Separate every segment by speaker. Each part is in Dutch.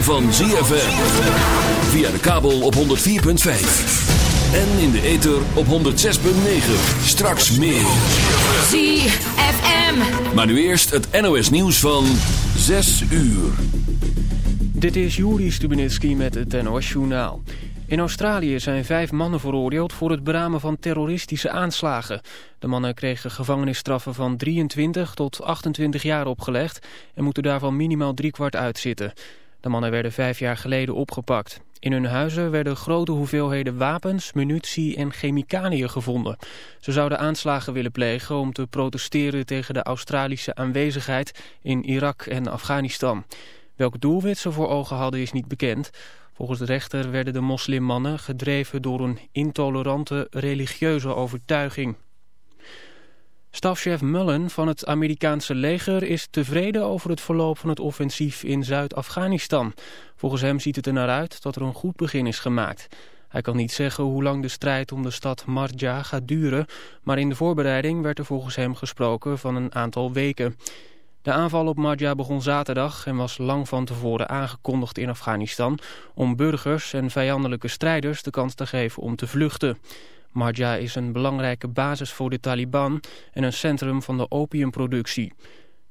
Speaker 1: Ritme van ZFM. Via de kabel op 104.5. En in de ether op 106.9. Straks meer.
Speaker 2: ZFM.
Speaker 1: Maar nu eerst het NOS nieuws van 6 uur.
Speaker 3: Dit is Juri Stubenitski met het NOS-journaal. In Australië zijn vijf mannen veroordeeld voor het beramen van terroristische aanslagen. De mannen kregen gevangenisstraffen van 23 tot 28 jaar opgelegd... en moeten daarvan minimaal driekwart uitzitten. De mannen werden vijf jaar geleden opgepakt. In hun huizen werden grote hoeveelheden wapens, munitie en chemicaliën gevonden. Ze zouden aanslagen willen plegen om te protesteren tegen de Australische aanwezigheid in Irak en Afghanistan. Welk doelwit ze voor ogen hadden is niet bekend. Volgens de rechter werden de moslimmannen gedreven door een intolerante religieuze overtuiging. Stafchef Mullen van het Amerikaanse leger is tevreden over het verloop van het offensief in Zuid-Afghanistan. Volgens hem ziet het er naar uit dat er een goed begin is gemaakt. Hij kan niet zeggen hoe lang de strijd om de stad Marja gaat duren, maar in de voorbereiding werd er volgens hem gesproken van een aantal weken. De aanval op Marja begon zaterdag en was lang van tevoren aangekondigd in Afghanistan... om burgers en vijandelijke strijders de kans te geven om te vluchten. Marja is een belangrijke basis voor de Taliban en een centrum van de opiumproductie.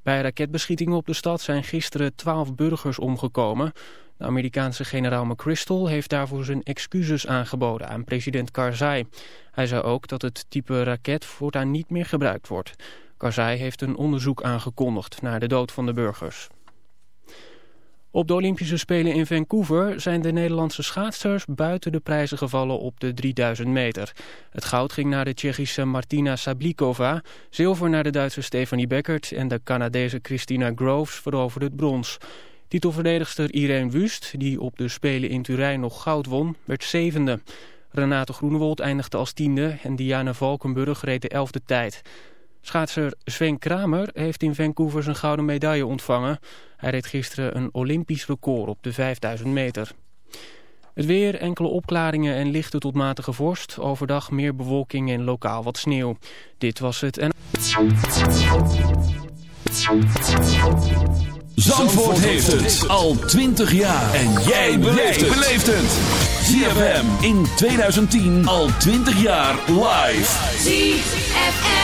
Speaker 3: Bij raketbeschietingen op de stad zijn gisteren twaalf burgers omgekomen. De Amerikaanse generaal McChrystal heeft daarvoor zijn excuses aangeboden aan president Karzai. Hij zei ook dat het type raket voortaan niet meer gebruikt wordt... Karzai heeft een onderzoek aangekondigd naar de dood van de burgers. Op de Olympische Spelen in Vancouver zijn de Nederlandse schaatsers buiten de prijzen gevallen op de 3000 meter. Het goud ging naar de Tsjechische Martina Sablikova, zilver naar de Duitse Stefanie Beckert en de Canadese Christina Groves veroverde het brons. Titelverdedigster Irene Wust, die op de Spelen in Turijn nog goud won, werd zevende. Renate Groenewold eindigde als tiende en Diana Valkenburg reed de elfde tijd. Schaatser Sven Kramer heeft in Vancouver zijn gouden medaille ontvangen. Hij reed gisteren een Olympisch record op de 5000 meter. Het weer, enkele opklaringen en lichte tot matige vorst. Overdag meer bewolking en lokaal wat sneeuw. Dit was het en...
Speaker 1: Zandvoort heeft het al 20 jaar. En jij beleeft het. ZFM in 2010 al 20 jaar live.
Speaker 2: ZFM.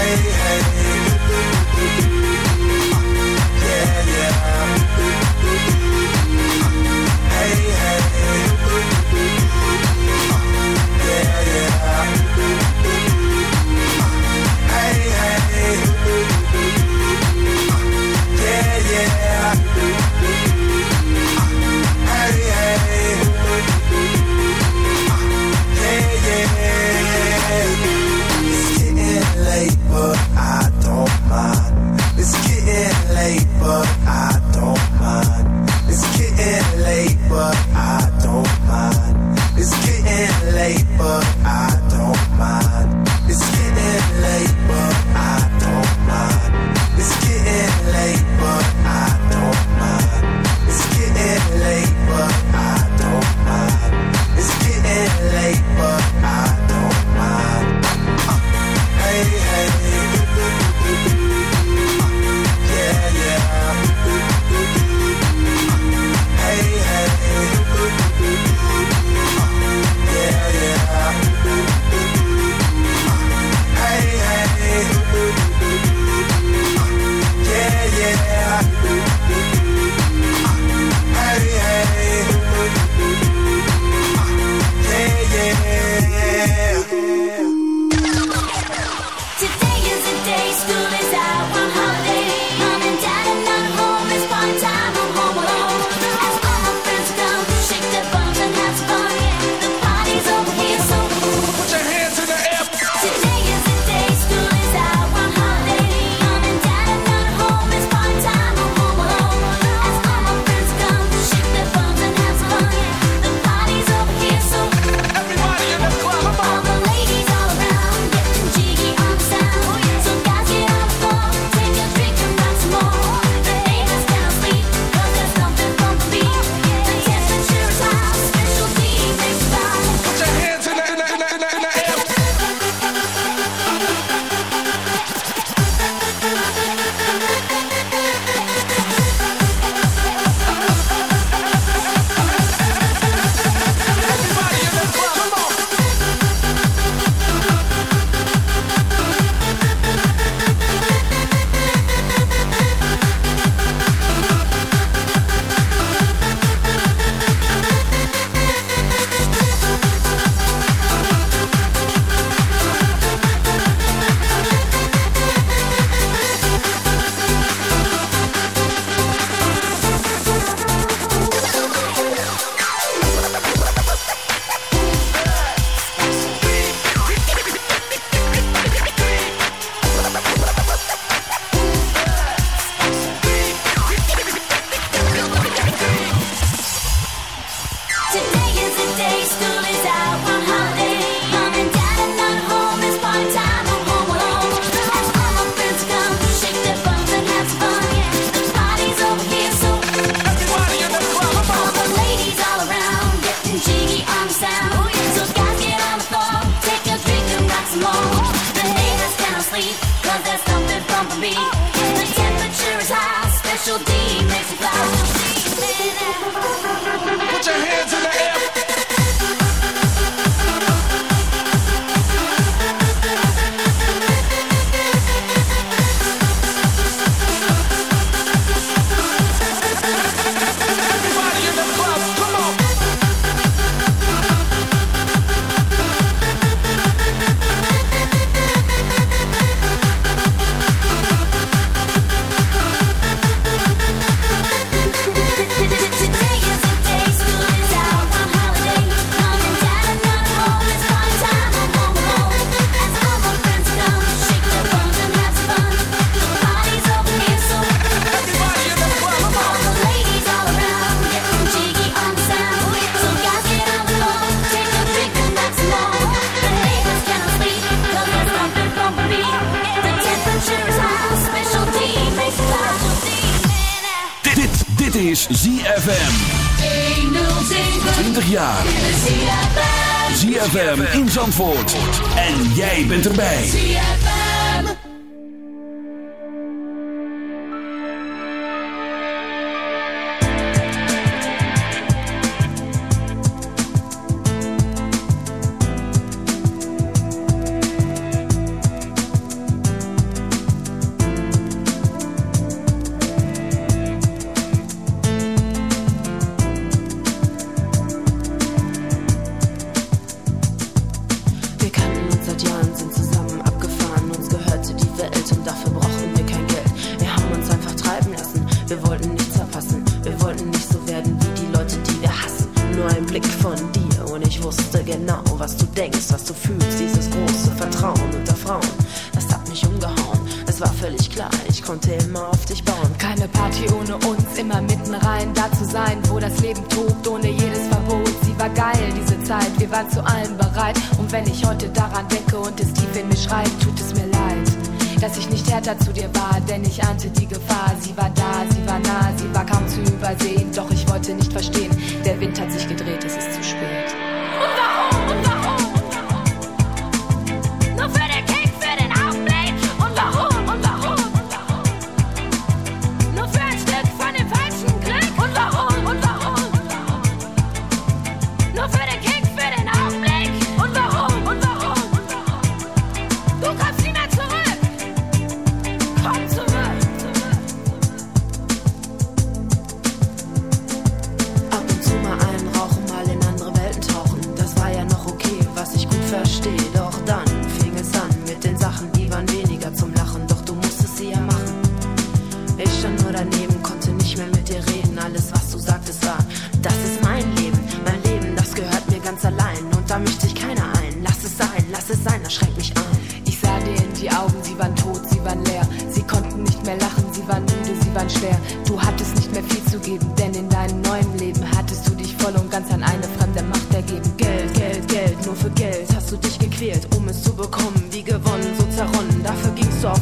Speaker 4: Hey, hey,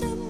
Speaker 5: some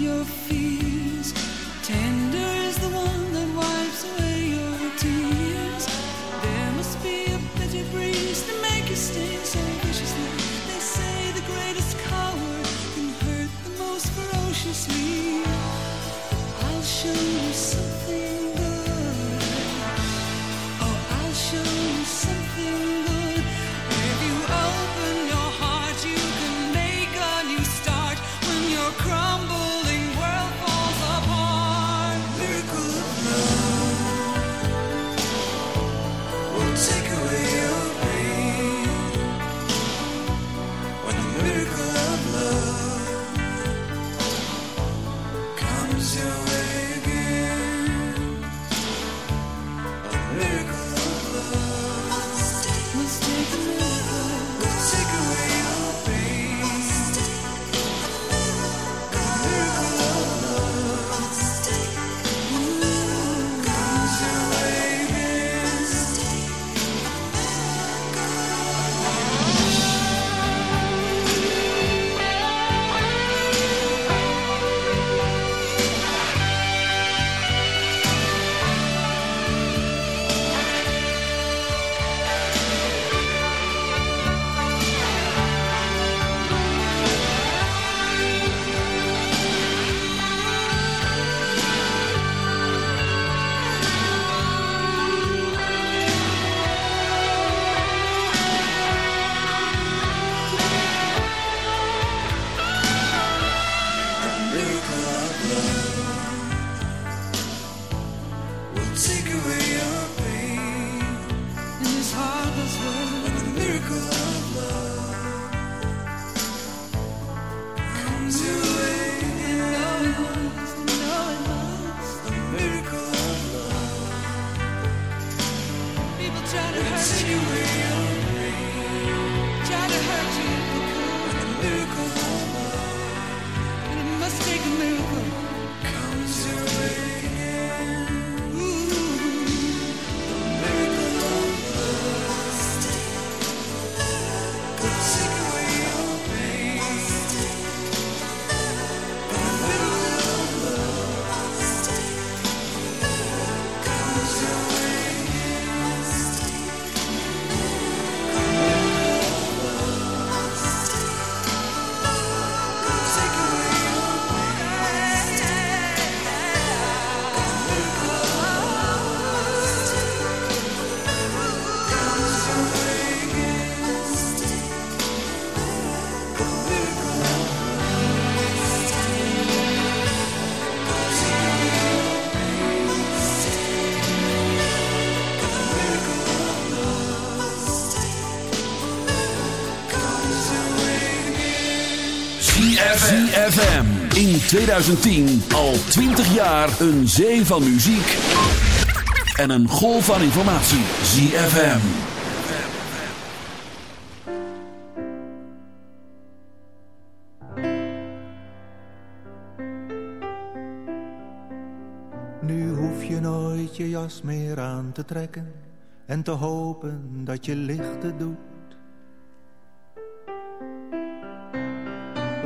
Speaker 6: Your
Speaker 7: fears. Tender
Speaker 1: 2010 al 20 jaar een zee van muziek en een golf van informatie. ZFM.
Speaker 8: Nu hoef je nooit je jas meer aan te trekken en te hopen dat je lichten doet.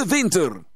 Speaker 9: de winter.